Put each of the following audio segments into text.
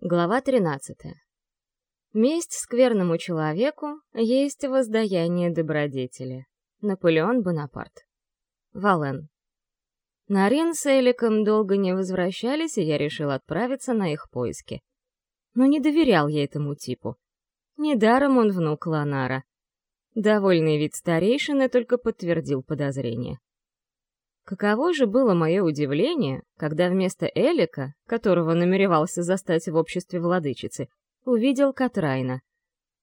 Глава 13. Месть скверному человеку есть воздаяние добродетели. Наполеон Бонапарт. Вален. Нарин с Эликом долго не возвращались, и я решил отправиться на их поиски. Но не доверял я этому типу. Недаром он внук Ланара. Довольный вид старейшины только подтвердил подозрение. Каково же было мое удивление, когда вместо Элика, которого намеревался застать в обществе владычицы, увидел Катрайна.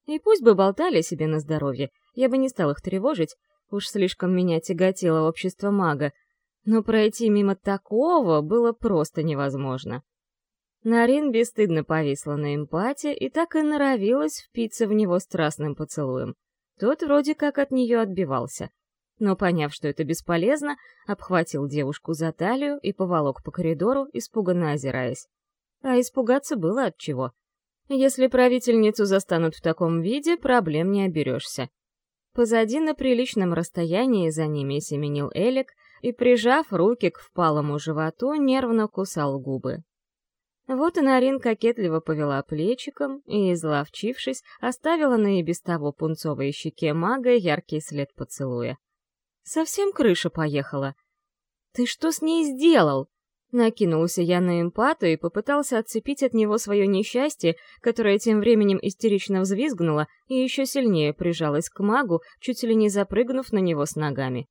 И пусть бы болтали себе на здоровье, я бы не стал их тревожить, уж слишком меня тяготило общество мага, но пройти мимо такого было просто невозможно. Нарин бесстыдно повисла на эмпате и так и норовилась впиться в него страстным поцелуем. Тот вроде как от нее отбивался — но, поняв, что это бесполезно, обхватил девушку за талию и поволок по коридору, испуганно озираясь. А испугаться было от чего. Если правительницу застанут в таком виде, проблем не оберешься. Позади на приличном расстоянии за ними семенил Элик и, прижав руки к впалому животу, нервно кусал губы. Вот и Нарин кокетливо повела плечиком и, изловчившись, оставила на и без того пунцовой щеке мага яркий след поцелуя. Совсем крыша поехала. «Ты что с ней сделал?» Накинулся я на эмпата и попытался отцепить от него свое несчастье, которое тем временем истерично взвизгнуло и еще сильнее прижалось к магу, чуть ли не запрыгнув на него с ногами.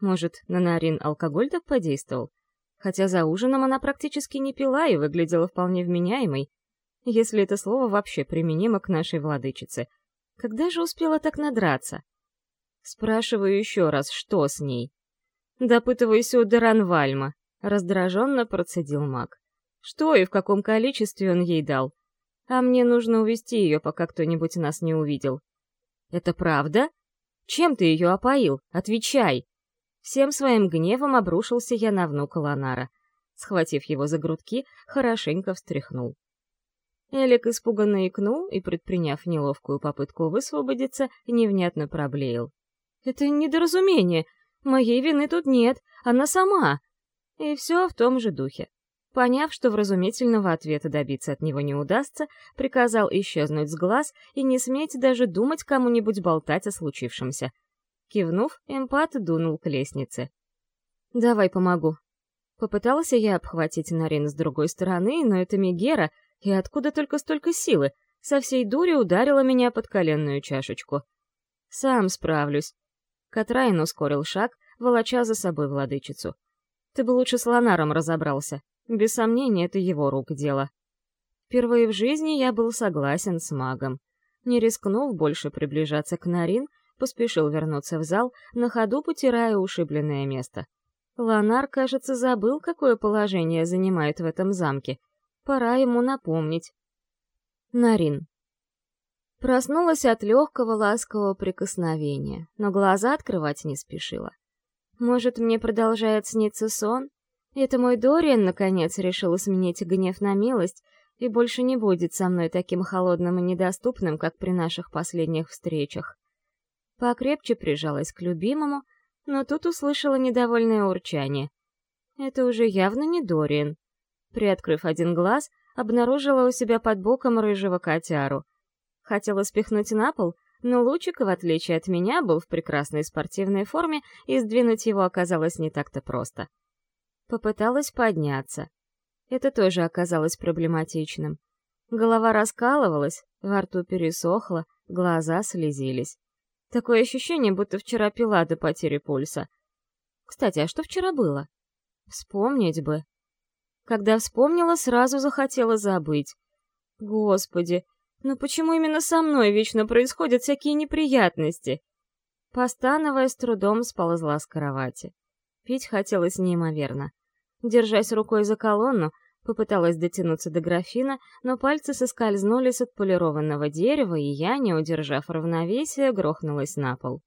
Может, на Нарин алкоголь так подействовал? Хотя за ужином она практически не пила и выглядела вполне вменяемой, если это слово вообще применимо к нашей владычице. Когда же успела так надраться? Спрашиваю еще раз, что с ней. Допытываюсь у Деранвальма. Раздраженно процедил маг. Что и в каком количестве он ей дал? А мне нужно увести ее, пока кто-нибудь нас не увидел. Это правда? Чем ты ее опоил? Отвечай! Всем своим гневом обрушился я на внука Ланара. Схватив его за грудки, хорошенько встряхнул. Элик испуганно икнул и, предприняв неловкую попытку высвободиться, невнятно проблеял. Это недоразумение. Моей вины тут нет, она сама. И все в том же духе. Поняв, что вразумительного ответа добиться от него не удастся, приказал исчезнуть с глаз и не сметь даже думать кому-нибудь болтать о случившемся. Кивнув, эмпат дунул к лестнице. «Давай помогу». Попытался я обхватить Нарин с другой стороны, но это Мегера, и откуда только столько силы, со всей дури ударила меня под коленную чашечку. «Сам справлюсь», Катрайн ускорил шаг, волоча за собой владычицу. «Ты бы лучше с Ланаром разобрался. Без сомнения, это его рук дело». Впервые в жизни я был согласен с магом. Не рискнув больше приближаться к Нарин, поспешил вернуться в зал, на ходу потирая ушибленное место. Ланар, кажется, забыл, какое положение занимает в этом замке. Пора ему напомнить. Нарин. Проснулась от легкого ласкового прикосновения, но глаза открывать не спешила. Может, мне продолжает сниться сон? Это мой Дориан, наконец, решил сменить гнев на милость и больше не будет со мной таким холодным и недоступным, как при наших последних встречах. Покрепче прижалась к любимому, но тут услышала недовольное урчание. Это уже явно не Дориан. Приоткрыв один глаз, обнаружила у себя под боком рыжего котяру — Хотела спихнуть на пол, но Лучик, в отличие от меня, был в прекрасной спортивной форме, и сдвинуть его оказалось не так-то просто. Попыталась подняться. Это тоже оказалось проблематичным. Голова раскалывалась, во рту пересохло, глаза слезились. Такое ощущение, будто вчера пила до потери пульса. Кстати, а что вчера было? Вспомнить бы. Когда вспомнила, сразу захотела забыть. Господи, но почему именно со мной вечно происходят всякие неприятности? Постановая, с трудом сползла с кровати. Пить хотелось неимоверно. Держась рукой за колонну, попыталась дотянуться до графина, но пальцы соскользнули с отполированного дерева, и я, не удержав равновесия, грохнулась на пол.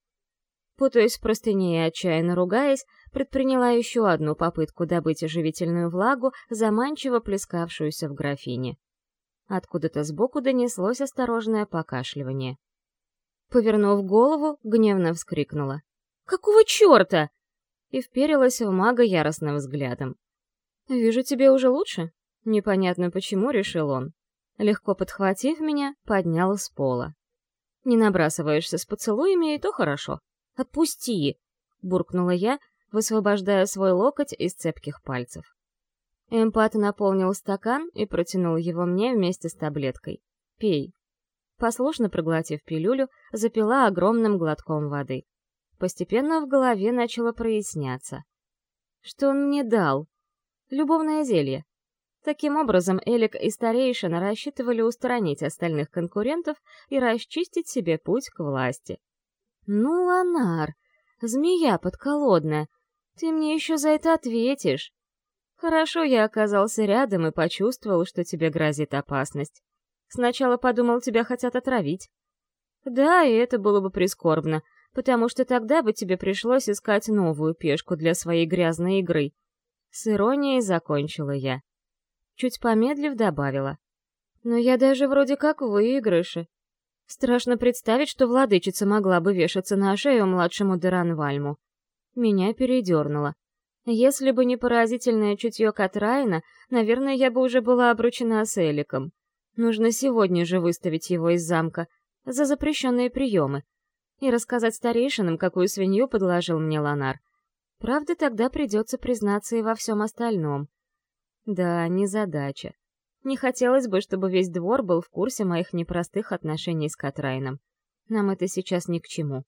Путаясь в простыне и отчаянно ругаясь, предприняла еще одну попытку добыть оживительную влагу, заманчиво плескавшуюся в графине. Откуда-то сбоку донеслось осторожное покашливание. Повернув голову, гневно вскрикнула. «Какого черта?» И вперилась в мага яростным взглядом. «Вижу, тебе уже лучше?» Непонятно почему, решил он. Легко подхватив меня, поднял с пола. «Не набрасываешься с поцелуями, и то хорошо. Отпусти!» — буркнула я, высвобождая свой локоть из цепких пальцев. Эмпат наполнил стакан и протянул его мне вместе с таблеткой. «Пей». Послушно проглотив пилюлю, запила огромным глотком воды. Постепенно в голове начало проясняться. Что он мне дал? Любовное зелье. Таким образом, Элик и старейшина рассчитывали устранить остальных конкурентов и расчистить себе путь к власти. «Ну, Ланар, змея подколодная, ты мне еще за это ответишь!» Хорошо я оказался рядом и почувствовал, что тебе грозит опасность. Сначала подумал, тебя хотят отравить. Да, и это было бы прискорбно, потому что тогда бы тебе пришлось искать новую пешку для своей грязной игры. С иронией закончила я. Чуть помедлив добавила. Но я даже вроде как в выигрыше. Страшно представить, что владычица могла бы вешаться на шею младшему Деранвальму. Меня передернуло. Если бы не поразительное чутье Катрайна, наверное, я бы уже была обручена с Эликом. Нужно сегодня же выставить его из замка за запрещенные приемы и рассказать старейшинам, какую свинью подложил мне Ланар. Правда, тогда придется признаться и во всем остальном. Да, не задача. Не хотелось бы, чтобы весь двор был в курсе моих непростых отношений с Катрайном. Нам это сейчас ни к чему.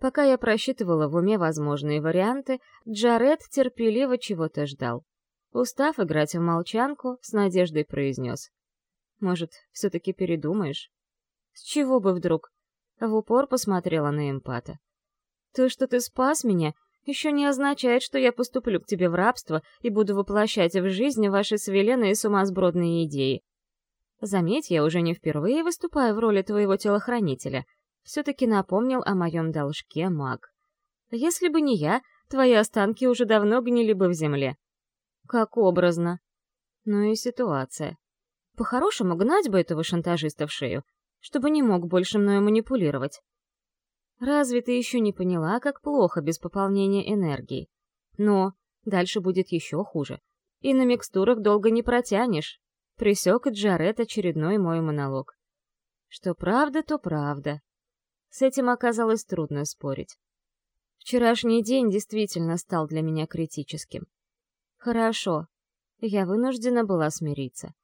Пока я просчитывала в уме возможные варианты, Джаред терпеливо чего-то ждал. Устав играть в молчанку, с надеждой произнес. «Может, все-таки передумаешь?» «С чего бы вдруг?» В упор посмотрела на эмпата. «То, что ты спас меня, еще не означает, что я поступлю к тебе в рабство и буду воплощать в жизнь ваши свеленные сумасбродные идеи. Заметь, я уже не впервые выступаю в роли твоего телохранителя — все-таки напомнил о моем должке маг. Если бы не я, твои останки уже давно гнили бы в земле. Как образно. Ну и ситуация. По-хорошему, гнать бы этого шантажиста в шею, чтобы не мог больше мною манипулировать. Разве ты еще не поняла, как плохо без пополнения энергии? Но дальше будет еще хуже. И на микстурах долго не протянешь. Присек Джаред очередной мой монолог. Что правда, то правда. С этим оказалось трудно спорить. Вчерашний день действительно стал для меня критическим. Хорошо, я вынуждена была смириться.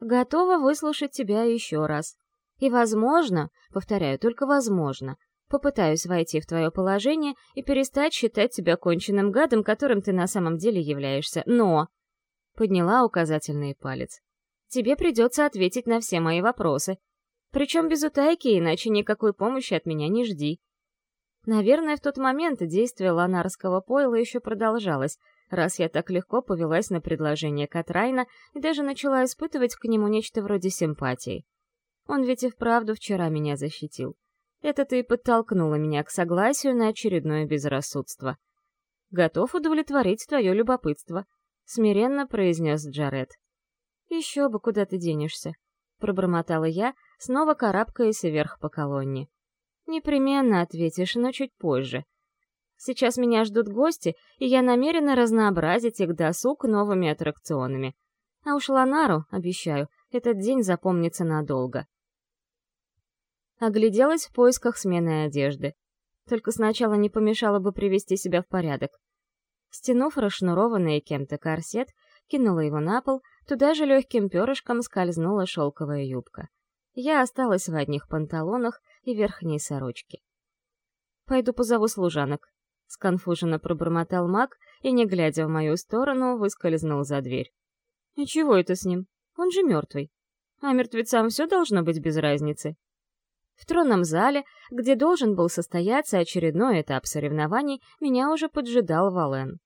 Готова выслушать тебя еще раз. И, возможно, повторяю, только возможно, попытаюсь войти в твое положение и перестать считать тебя конченным гадом, которым ты на самом деле являешься. Но...» Подняла указательный палец. «Тебе придется ответить на все мои вопросы, причем без утайки, иначе никакой помощи от меня не жди. Наверное, в тот момент действие ланарского пойла еще продолжалось, раз я так легко повелась на предложение Катрайна и даже начала испытывать к нему нечто вроде симпатии. Он ведь и вправду вчера меня защитил. Это-то и подтолкнуло меня к согласию на очередное безрассудство. «Готов удовлетворить твое любопытство», — смиренно произнес Джаред. «Еще бы, куда ты денешься?» — пробормотала я, снова карабкаясь вверх по колонне. «Непременно ответишь, но чуть позже. Сейчас меня ждут гости, и я намерена разнообразить их досуг новыми аттракционами. А уж Ланару, обещаю, этот день запомнится надолго». Огляделась в поисках смены одежды. Только сначала не помешало бы привести себя в порядок. Стянув расшнурованный кем-то корсет, кинула его на пол, туда же легким перышком скользнула шелковая юбка. Я осталась в одних панталонах и верхней сорочке. «Пойду позову служанок», — сконфуженно пробормотал маг и, не глядя в мою сторону, выскользнул за дверь. «И чего это с ним? Он же мертвый. А мертвецам все должно быть без разницы». В тронном зале, где должен был состояться очередной этап соревнований, меня уже поджидал Вален.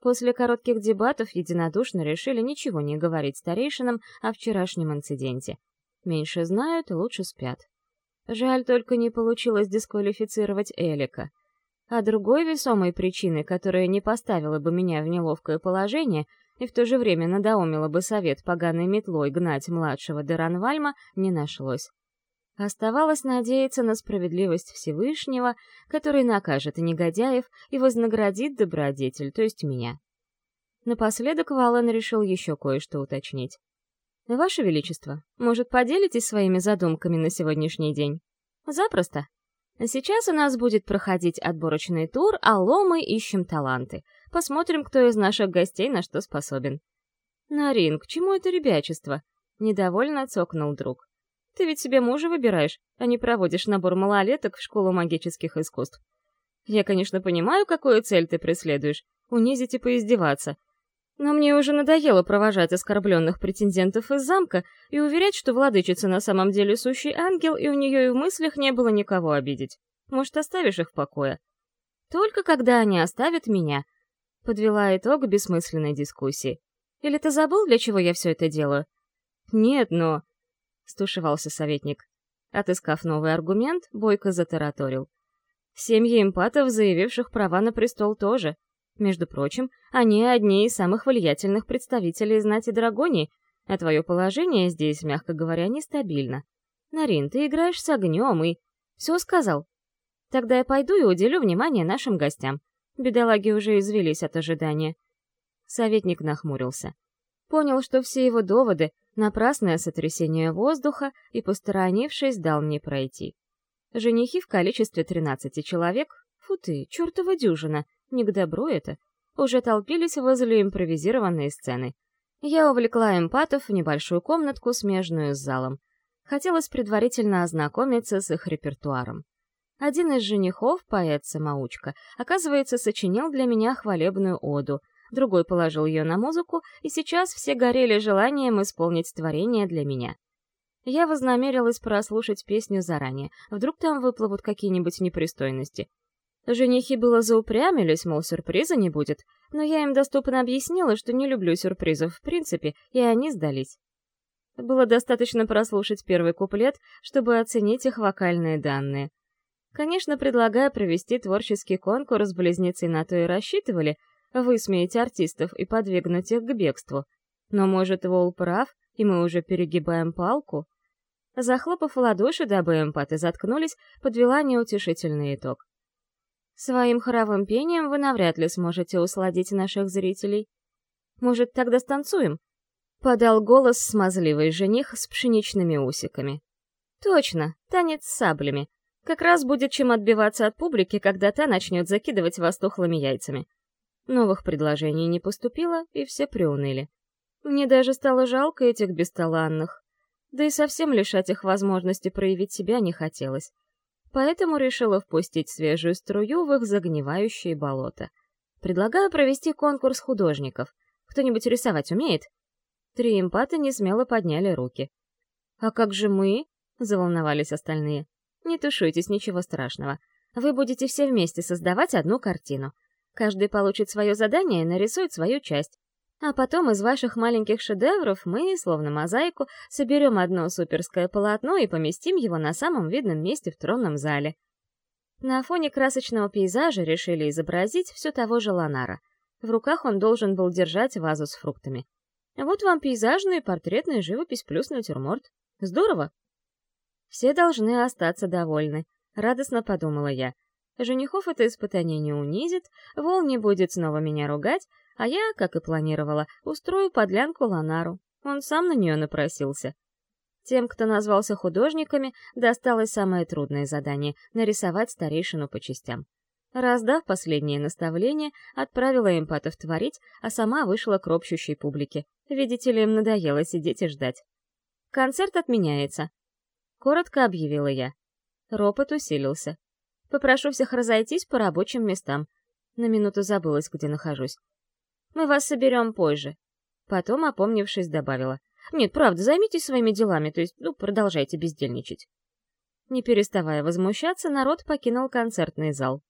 После коротких дебатов единодушно решили ничего не говорить старейшинам о вчерашнем инциденте — Меньше знают, лучше спят. Жаль, только не получилось дисквалифицировать Элика. А другой весомой причины, которая не поставила бы меня в неловкое положение и в то же время надоумила бы совет поганой метлой гнать младшего Деранвальма, не нашлось. Оставалось надеяться на справедливость Всевышнего, который накажет негодяев и вознаградит добродетель, то есть меня. Напоследок Вален решил еще кое-что уточнить. Ваше Величество, может, поделитесь своими задумками на сегодняшний день? Запросто. Сейчас у нас будет проходить отборочный тур, алло, мы ищем таланты. Посмотрим, кто из наших гостей на что способен. Нарин, к чему это ребячество? Недовольно цокнул друг. Ты ведь себе мужа выбираешь, а не проводишь набор малолеток в школу магических искусств. Я, конечно, понимаю, какую цель ты преследуешь — унизить и поиздеваться. Но мне уже надоело провожать оскорбленных претендентов из замка и уверять, что владычица на самом деле сущий ангел, и у нее и в мыслях не было никого обидеть. Может, оставишь их в покое? Только когда они оставят меня. Подвела итог бессмысленной дискуссии. Или ты забыл, для чего я все это делаю? Нет, но... Стушевался советник. Отыскав новый аргумент, Бойко затараторил. Семьи эмпатов, заявивших права на престол, тоже. Между прочим, они одни из самых влиятельных представителей знати Драгонии, а твое положение здесь, мягко говоря, нестабильно. Нарин, ты играешь с огнем и... Все сказал. Тогда я пойду и уделю внимание нашим гостям. Бедолаги уже извелись от ожидания. Советник нахмурился. Понял, что все его доводы — напрасное сотрясение воздуха, и, посторонившись, дал мне пройти. Женихи в количестве тринадцати человек, фу ты, чертова дюжина, не к добру это, уже толпились возле импровизированной сцены. Я увлекла эмпатов в небольшую комнатку, смежную с залом. Хотелось предварительно ознакомиться с их репертуаром. Один из женихов, поэт-самоучка, оказывается, сочинил для меня хвалебную оду, другой положил ее на музыку, и сейчас все горели желанием исполнить творение для меня. Я вознамерилась прослушать песню заранее, вдруг там выплывут какие-нибудь непристойности, Женихи было заупрямились, мол, сюрприза не будет, но я им доступно объяснила, что не люблю сюрпризов в принципе, и они сдались. Было достаточно прослушать первый куплет, чтобы оценить их вокальные данные. Конечно, предлагая провести творческий конкурс, близнецы на то и рассчитывали, высмеять артистов и подвигнуть их к бегству. Но, может, Вол прав, и мы уже перегибаем палку? Захлопав ладоши, дабы эмпаты заткнулись, подвела неутешительный итог. Своим хоровым пением вы навряд ли сможете усладить наших зрителей. Может, тогда станцуем? Подал голос смазливый жених с пшеничными усиками. Точно, танец с саблями. Как раз будет чем отбиваться от публики, когда та начнет закидывать вас тухлыми яйцами. Новых предложений не поступило, и все приуныли. Мне даже стало жалко этих бесталанных. Да и совсем лишать их возможности проявить себя не хотелось поэтому решила впустить свежую струю в их загнивающие болота. Предлагаю провести конкурс художников. Кто-нибудь рисовать умеет? Три импата несмело подняли руки. «А как же мы?» — заволновались остальные. «Не тушуйтесь, ничего страшного. Вы будете все вместе создавать одну картину. Каждый получит свое задание и нарисует свою часть. А потом из ваших маленьких шедевров мы, словно мозаику, соберем одно суперское полотно и поместим его на самом видном месте в тронном зале. На фоне красочного пейзажа решили изобразить все того же Ланара. В руках он должен был держать вазу с фруктами. Вот вам пейзажная и портретная живопись плюс натюрморт. Здорово! Все должны остаться довольны, радостно подумала я. Женихов это испытание не унизит, Вол не будет снова меня ругать, а я, как и планировала, устрою подлянку Ланару. Он сам на нее напросился. Тем, кто назвался художниками, досталось самое трудное задание — нарисовать старейшину по частям. Раздав последнее наставление, отправила эмпатов творить, а сама вышла к ропщущей публике. Видите ли, им надоело сидеть и ждать. «Концерт отменяется», — коротко объявила я. Ропот усилился. «Попрошу всех разойтись по рабочим местам». На минуту забылась, где нахожусь. Мы вас соберем позже». Потом, опомнившись, добавила. «Нет, правда, займитесь своими делами, то есть, ну, продолжайте бездельничать». Не переставая возмущаться, народ покинул концертный зал.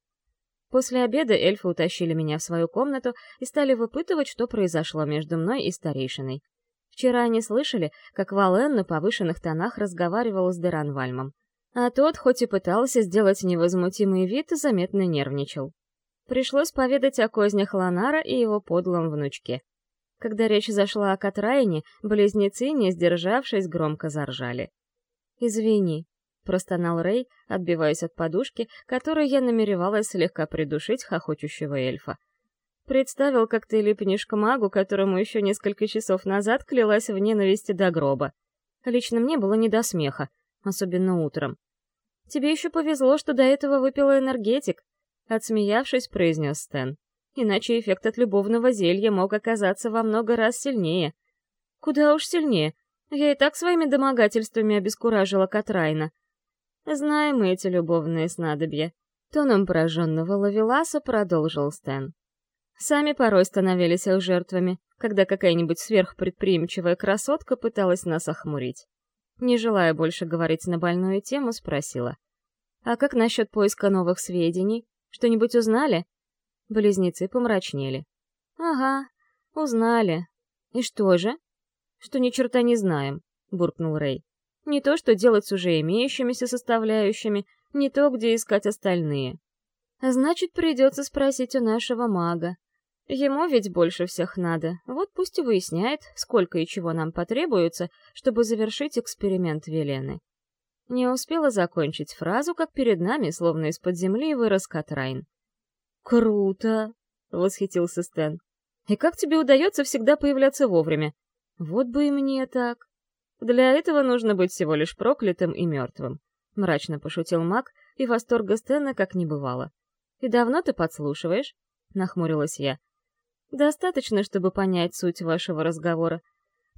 После обеда эльфы утащили меня в свою комнату и стали выпытывать, что произошло между мной и старейшиной. Вчера они слышали, как Вален на повышенных тонах разговаривал с Деранвальмом. А тот, хоть и пытался сделать невозмутимый вид, заметно нервничал. Пришлось поведать о кознях Ланара и его подлом внучке. Когда речь зашла о Катрайне, близнецы, не сдержавшись, громко заржали. «Извини», — простонал Рэй, отбиваясь от подушки, которой я намеревалась слегка придушить хохочущего эльфа. Представил, как ты липнешь к магу, которому еще несколько часов назад клялась в ненависти до гроба. Лично мне было не до смеха, особенно утром. Тебе еще повезло, что до этого выпила энергетик, отсмеявшись, произнес Стэн. Иначе эффект от любовного зелья мог оказаться во много раз сильнее. Куда уж сильнее. Я и так своими домогательствами обескуражила Катрайна. Знаем мы эти любовные снадобья. Тоном пораженного лавеласа продолжил Стэн. Сами порой становились их жертвами, когда какая-нибудь сверхпредприимчивая красотка пыталась нас охмурить. Не желая больше говорить на больную тему, спросила. «А как насчет поиска новых сведений? Что-нибудь узнали?» Близнецы помрачнели. «Ага, узнали. И что же?» «Что ни черта не знаем», — буркнул Рэй. «Не то, что делать с уже имеющимися составляющими, не то, где искать остальные. Значит, придется спросить у нашего мага. Ему ведь больше всех надо, вот пусть и выясняет, сколько и чего нам потребуется, чтобы завершить эксперимент Велены. Не успела закончить фразу, как перед нами, словно из-под земли, вырос Катрайн. «Круто!» — восхитился Стэн. «И как тебе удается всегда появляться вовремя? Вот бы и мне так!» «Для этого нужно быть всего лишь проклятым и мертвым», — мрачно пошутил маг, и восторга Стэна как не бывало. «И давно ты подслушиваешь?» — нахмурилась я. Достаточно, чтобы понять суть вашего разговора.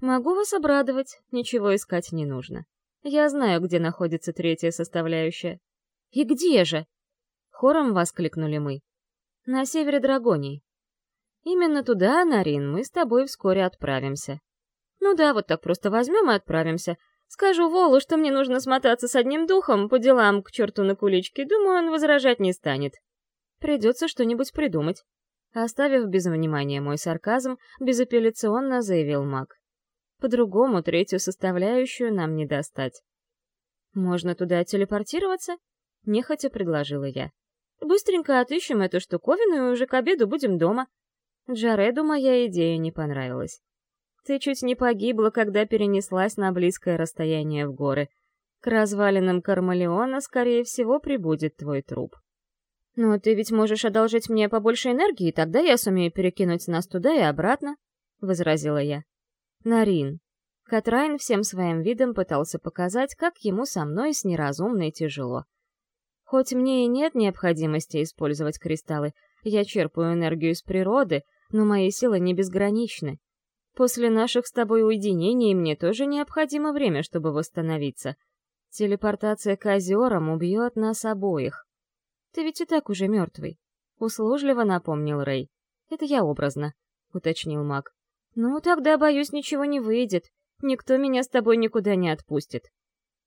Могу вас обрадовать, ничего искать не нужно. Я знаю, где находится третья составляющая. И где же? Хором воскликнули мы. На севере Драгоний. Именно туда, Нарин, мы с тобой вскоре отправимся. Ну да, вот так просто возьмем и отправимся. Скажу Волу, что мне нужно смотаться с одним духом по делам к черту на куличке, думаю, он возражать не станет. Придется что-нибудь придумать. Оставив без внимания мой сарказм, безапелляционно заявил маг. По-другому третью составляющую нам не достать. «Можно туда телепортироваться?» — нехотя предложила я. «Быстренько отыщем эту штуковину и уже к обеду будем дома». Джареду моя идея не понравилась. «Ты чуть не погибла, когда перенеслась на близкое расстояние в горы. К развалинам Кармалеона, скорее всего, прибудет твой труп». «Но ты ведь можешь одолжить мне побольше энергии, тогда я сумею перекинуть нас туда и обратно», — возразила я. «Нарин». Катрайн всем своим видом пытался показать, как ему со мной с неразумной тяжело. Хоть мне и нет необходимости использовать кристаллы, я черпаю энергию из природы, но мои силы не безграничны. После наших с тобой уединений мне тоже необходимо время, чтобы восстановиться. Телепортация к озерам убьет нас обоих. Ты ведь и так уже мертвый. Услужливо напомнил Рэй. Это я образно, уточнил маг. Ну, тогда, боюсь, ничего не выйдет. Никто меня с тобой никуда не отпустит.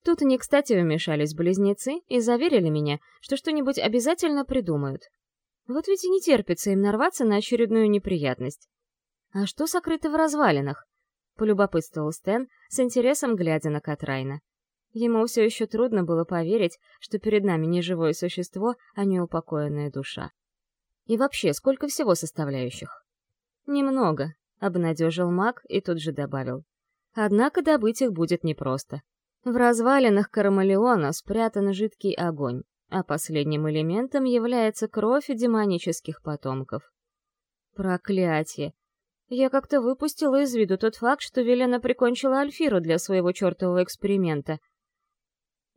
Тут не кстати вмешались близнецы и заверили меня, что что-нибудь обязательно придумают. Вот ведь и не терпится им нарваться на очередную неприятность. А что сокрыто в развалинах? Полюбопытствовал Стэн, с интересом глядя на Катрайна. Ему все еще трудно было поверить, что перед нами не живое существо, а неупокоенная душа. И вообще, сколько всего составляющих? Немного, обнадежил маг и тут же добавил. Однако добыть их будет непросто. В развалинах Карамалеона спрятан жидкий огонь, а последним элементом является кровь демонических потомков. Проклятие! Я как-то выпустила из виду тот факт, что Велена прикончила Альфиру для своего чертового эксперимента,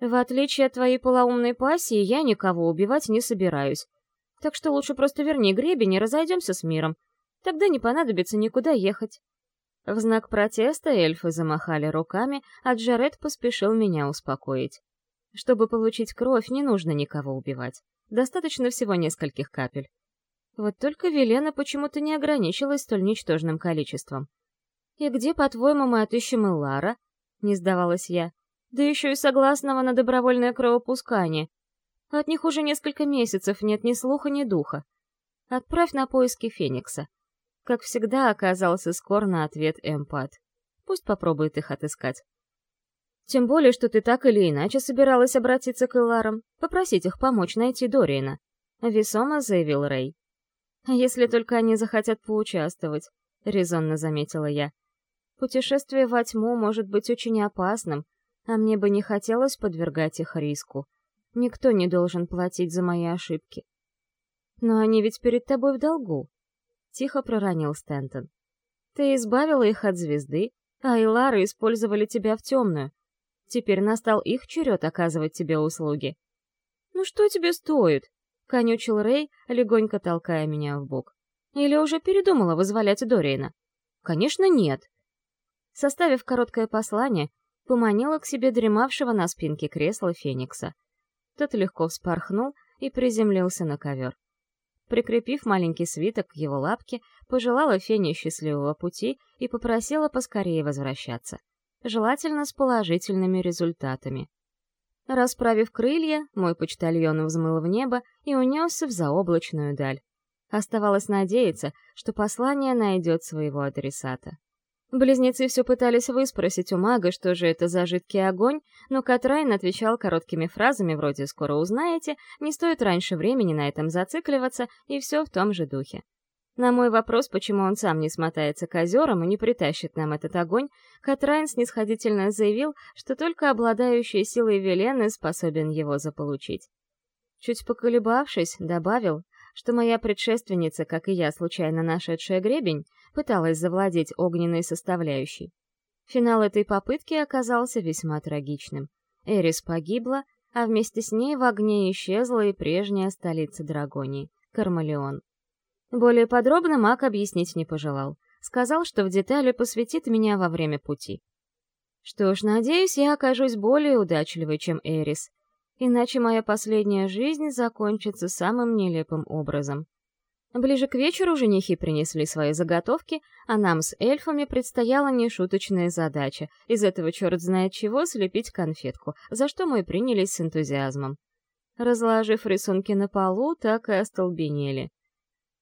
в отличие от твоей полоумной пассии, я никого убивать не собираюсь. Так что лучше просто верни гребень и разойдемся с миром. Тогда не понадобится никуда ехать. В знак протеста эльфы замахали руками, а Джаред поспешил меня успокоить. Чтобы получить кровь, не нужно никого убивать. Достаточно всего нескольких капель. Вот только Велена почему-то не ограничилась столь ничтожным количеством. «И где, по-твоему, мы отыщем Илара?» — не сдавалась я да еще и согласного на добровольное кровопускание. От них уже несколько месяцев нет ни слуха, ни духа. Отправь на поиски Феникса. Как всегда, оказался скор на ответ Эмпат. Пусть попробует их отыскать. Тем более, что ты так или иначе собиралась обратиться к Иларам, попросить их помочь найти Дориена. Весомо заявил Рэй. «Если только они захотят поучаствовать», — резонно заметила я. «Путешествие во тьму может быть очень опасным, а мне бы не хотелось подвергать их риску. Никто не должен платить за мои ошибки. Но они ведь перед тобой в долгу. Тихо проронил Стентон. Ты избавила их от звезды, а Илары использовали тебя в темную. Теперь настал их черед оказывать тебе услуги. «Ну что тебе стоит?» — конючил Рэй, легонько толкая меня в бок. «Или уже передумала вызволять Дориена?» «Конечно, нет!» Составив короткое послание, поманила к себе дремавшего на спинке кресла Феникса. Тот легко вспорхнул и приземлился на ковер. Прикрепив маленький свиток к его лапке, пожелала Фене счастливого пути и попросила поскорее возвращаться. Желательно с положительными результатами. Расправив крылья, мой почтальон взмыл в небо и унесся в заоблачную даль. Оставалось надеяться, что послание найдет своего адресата. Близнецы все пытались выспросить у мага, что же это за жидкий огонь, но Катрайн отвечал короткими фразами вроде «скоро узнаете», «не стоит раньше времени на этом зацикливаться» и все в том же духе. На мой вопрос, почему он сам не смотается к озерам и не притащит нам этот огонь, Катрайн снисходительно заявил, что только обладающий силой Велены способен его заполучить. Чуть поколебавшись, добавил, что моя предшественница, как и я, случайно нашедшая гребень, пыталась завладеть огненной составляющей. Финал этой попытки оказался весьма трагичным. Эрис погибла, а вместе с ней в огне исчезла и прежняя столица Драгонии — Кармалеон. Более подробно маг объяснить не пожелал. Сказал, что в детали посвятит меня во время пути. Что ж, надеюсь, я окажусь более удачливой, чем Эрис, иначе моя последняя жизнь закончится самым нелепым образом. Ближе к вечеру женихи принесли свои заготовки, а нам с эльфами предстояла нешуточная задача — из этого черт знает чего слепить конфетку, за что мы принялись с энтузиазмом. Разложив рисунки на полу, так и остолбенели.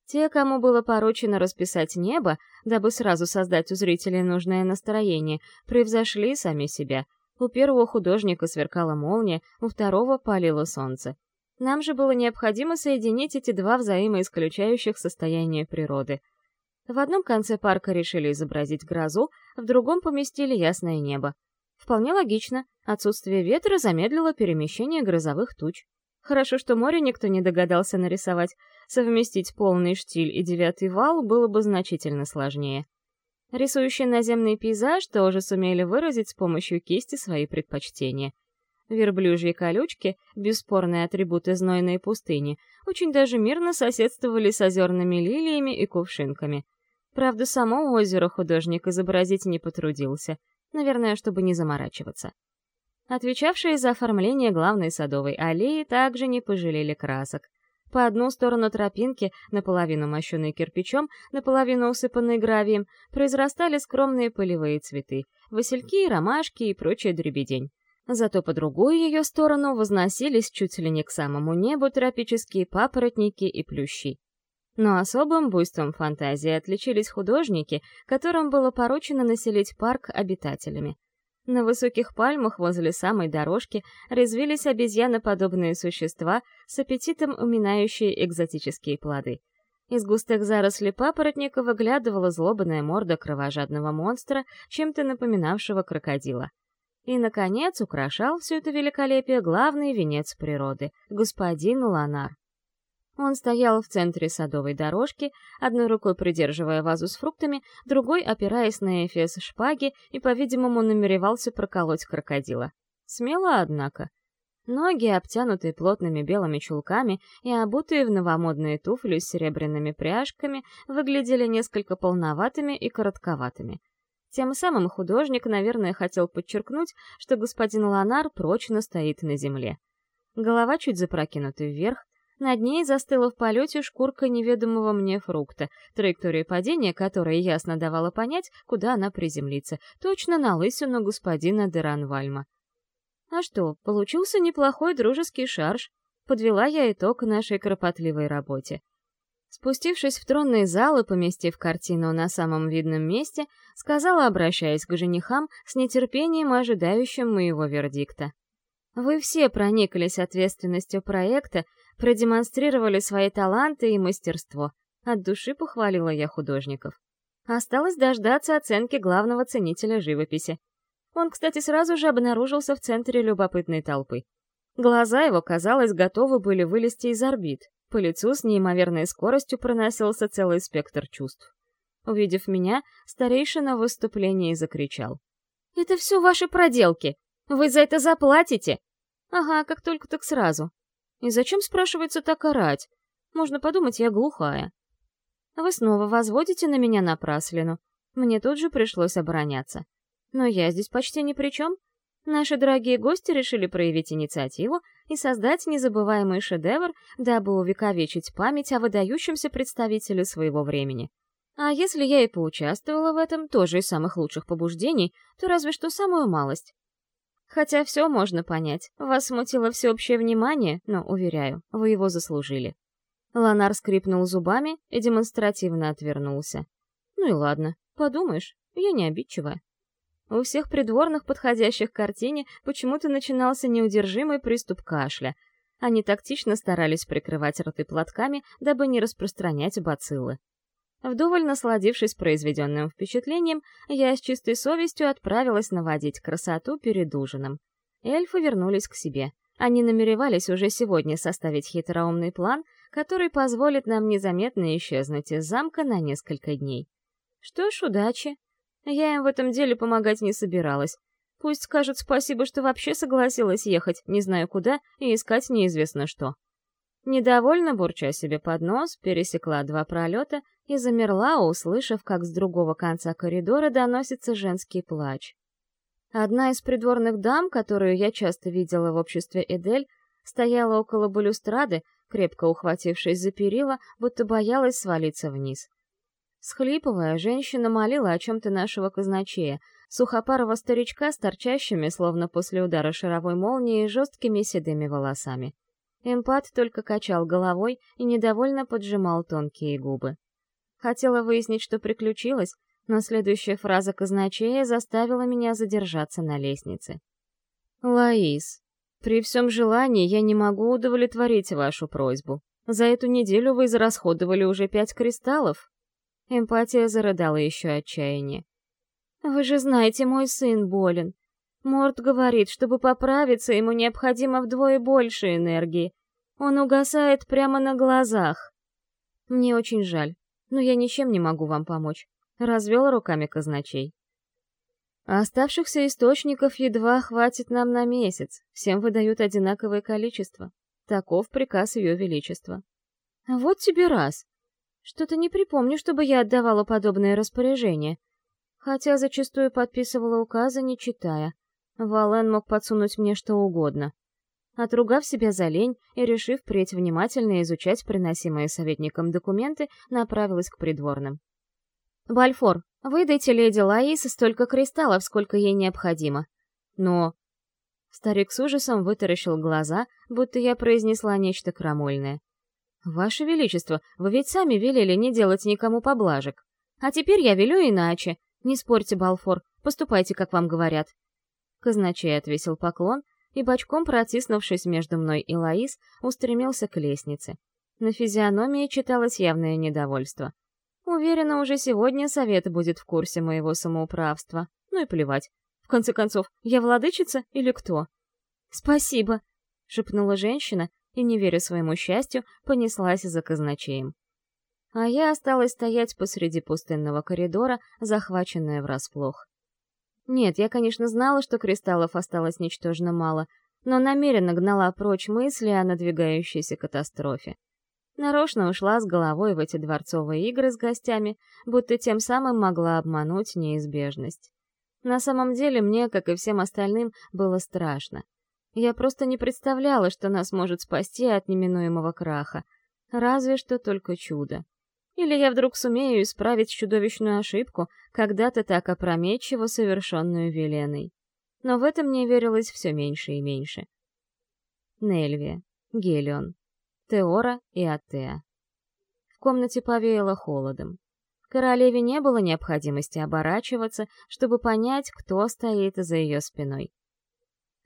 Те, кому было поручено расписать небо, дабы сразу создать у зрителей нужное настроение, превзошли сами себя. У первого художника сверкала молния, у второго палило солнце. Нам же было необходимо соединить эти два взаимоисключающих состояния природы. В одном конце парка решили изобразить грозу, в другом поместили ясное небо. Вполне логично, отсутствие ветра замедлило перемещение грозовых туч. Хорошо, что море никто не догадался нарисовать. Совместить полный штиль и девятый вал было бы значительно сложнее. Рисующие наземный пейзаж тоже сумели выразить с помощью кисти свои предпочтения — Верблюжьи колючки, бесспорные атрибуты знойной пустыни, очень даже мирно соседствовали с озерными лилиями и кувшинками. Правда, само озеро художник изобразить не потрудился, наверное, чтобы не заморачиваться. Отвечавшие за оформление главной садовой аллеи также не пожалели красок. По одну сторону тропинки, наполовину мощенной кирпичом, наполовину усыпанной гравием, произрастали скромные полевые цветы — васильки, ромашки и прочая дребедень. Зато по другую ее сторону возносились чуть ли не к самому небу тропические папоротники и плющи. Но особым буйством фантазии отличились художники, которым было поручено населить парк обитателями. На высоких пальмах возле самой дорожки резвились обезьяноподобные существа с аппетитом уминающие экзотические плоды. Из густых зарослей папоротника выглядывала злобная морда кровожадного монстра, чем-то напоминавшего крокодила. И, наконец, украшал все это великолепие главный венец природы — господин Ланар. Он стоял в центре садовой дорожки, одной рукой придерживая вазу с фруктами, другой опираясь на эфес шпаги и, по-видимому, намеревался проколоть крокодила. Смело, однако. Ноги, обтянутые плотными белыми чулками и обутые в новомодные туфли с серебряными пряжками, выглядели несколько полноватыми и коротковатыми. Тем самым художник, наверное, хотел подчеркнуть, что господин Ланар прочно стоит на земле. Голова чуть запрокинута вверх, над ней застыла в полете шкурка неведомого мне фрукта, траектория падения которой ясно давала понять, куда она приземлится, точно на лысину господина Деранвальма. А что, получился неплохой дружеский шарж. Подвела я итог нашей кропотливой работе. Спустившись в тронный зал и поместив картину на самом видном месте, сказала, обращаясь к женихам, с нетерпением ожидающим моего вердикта. «Вы все прониклись ответственностью проекта, продемонстрировали свои таланты и мастерство. От души похвалила я художников. Осталось дождаться оценки главного ценителя живописи. Он, кстати, сразу же обнаружился в центре любопытной толпы. Глаза его, казалось, готовы были вылезти из орбит. По лицу с неимоверной скоростью проносился целый спектр чувств. Увидев меня, старейшина в выступлении закричал. «Это все ваши проделки! Вы за это заплатите!» «Ага, как только так сразу. И зачем, спрашивается, так орать? Можно подумать, я глухая». Вы снова возводите на меня напраслину. Мне тут же пришлось обороняться. Но я здесь почти ни при чем. Наши дорогие гости решили проявить инициативу и создать незабываемый шедевр, дабы увековечить память о выдающемся представителе своего времени. А если я и поучаствовала в этом, тоже из самых лучших побуждений, то разве что самую малость. Хотя все можно понять. Вас смутило всеобщее внимание, но, уверяю, вы его заслужили. Ланар скрипнул зубами и демонстративно отвернулся. Ну и ладно, подумаешь, я не обидчивая. У всех придворных, подходящих к картине, почему-то начинался неудержимый приступ кашля. Они тактично старались прикрывать рты платками, дабы не распространять бациллы. Вдоволь насладившись произведенным впечатлением, я с чистой совестью отправилась наводить красоту перед ужином. Эльфы вернулись к себе. Они намеревались уже сегодня составить хитроумный план, который позволит нам незаметно исчезнуть из замка на несколько дней. Что ж, удачи. Я им в этом деле помогать не собиралась. Пусть скажут спасибо, что вообще согласилась ехать, не знаю куда, и искать неизвестно что. Недовольно бурча себе под нос, пересекла два пролета и замерла, услышав, как с другого конца коридора доносится женский плач. Одна из придворных дам, которую я часто видела в обществе Эдель, стояла около балюстрады, крепко ухватившись за перила, будто боялась свалиться вниз. Схлипывая, женщина молила о чем-то нашего казначея, сухопарого старичка с торчащими, словно после удара шаровой молнии, жесткими седыми волосами. Эмпат только качал головой и недовольно поджимал тонкие губы. Хотела выяснить, что приключилось, но следующая фраза казначея заставила меня задержаться на лестнице. «Лаис, при всем желании я не могу удовлетворить вашу просьбу. За эту неделю вы израсходовали уже пять кристаллов». Эмпатия зарыдала еще отчаяние. «Вы же знаете, мой сын болен. Морт говорит, чтобы поправиться, ему необходимо вдвое больше энергии. Он угасает прямо на глазах. Мне очень жаль, но я ничем не могу вам помочь. Развел руками казначей. оставшихся источников едва хватит нам на месяц. Всем выдают одинаковое количество. Таков приказ Ее Величества. Вот тебе раз. Что-то не припомню, чтобы я отдавала подобное распоряжение. Хотя зачастую подписывала указы, не читая. Вален мог подсунуть мне что угодно. Отругав себя за лень и решив впредь внимательно изучать приносимые советником документы, направилась к придворным. «Бальфор, выдайте леди Лаис столько кристаллов, сколько ей необходимо. Но...» Старик с ужасом вытаращил глаза, будто я произнесла нечто крамольное. «Ваше Величество, вы ведь сами велели не делать никому поблажек. А теперь я велю иначе. Не спорьте, Балфор, поступайте, как вам говорят. Казначей отвесил поклон и, бочком протиснувшись между мной и Лаис, устремился к лестнице. На физиономии читалось явное недовольство. Уверена, уже сегодня совет будет в курсе моего самоуправства. Ну и плевать. В конце концов, я владычица или кто? «Спасибо», — шепнула женщина и, не веря своему счастью, понеслась за казначеем. А я осталась стоять посреди пустынного коридора, захваченная врасплох. Нет, я, конечно, знала, что кристаллов осталось ничтожно мало, но намеренно гнала прочь мысли о надвигающейся катастрофе. Нарочно ушла с головой в эти дворцовые игры с гостями, будто тем самым могла обмануть неизбежность. На самом деле мне, как и всем остальным, было страшно. Я просто не представляла, что нас может спасти от неминуемого краха. Разве что только чудо. Или я вдруг сумею исправить чудовищную ошибку, когда-то так опрометчиво совершенную Веленой. Но в этом мне верилось все меньше и меньше. Нельвия, Гелион, Теора и Атеа. В комнате повеяло холодом. Королеве не было необходимости оборачиваться, чтобы понять, кто стоит за ее спиной.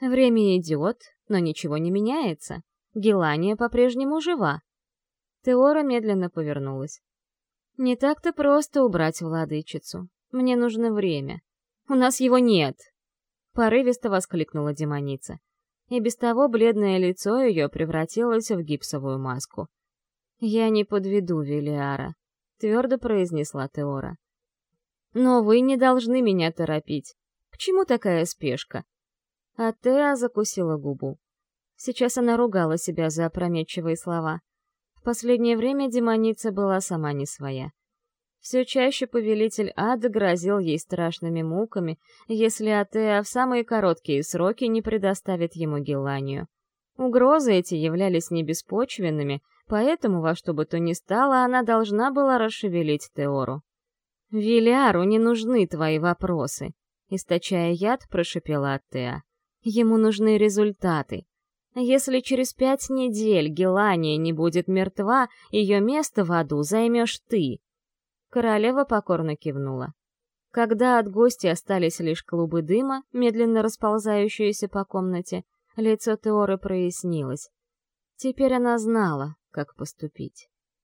Время идет, но ничего не меняется. Гелания по-прежнему жива. Теора медленно повернулась. Не так-то просто убрать владычицу. Мне нужно время. У нас его нет!» Порывисто воскликнула демоница. И без того бледное лицо ее превратилось в гипсовую маску. «Я не подведу Велиара», — твердо произнесла Теора. «Но вы не должны меня торопить. К чему такая спешка?» А Теа закусила губу. Сейчас она ругала себя за опрометчивые слова. В последнее время демоница была сама не своя. Все чаще повелитель ада грозил ей страшными муками, если Атеа в самые короткие сроки не предоставит ему Геланию. Угрозы эти являлись не беспочвенными, поэтому во что бы то ни стало она должна была расшевелить Теору. «Виляру не нужны твои вопросы», — источая яд, прошепела Атеа. «Ему нужны результаты. Если через пять недель Гелания не будет мертва, ее место в аду займешь ты». Королева покорно кивнула. Когда от гостей остались лишь клубы дыма, медленно расползающиеся по комнате, лицо Теоры прояснилось. Теперь она знала, как поступить.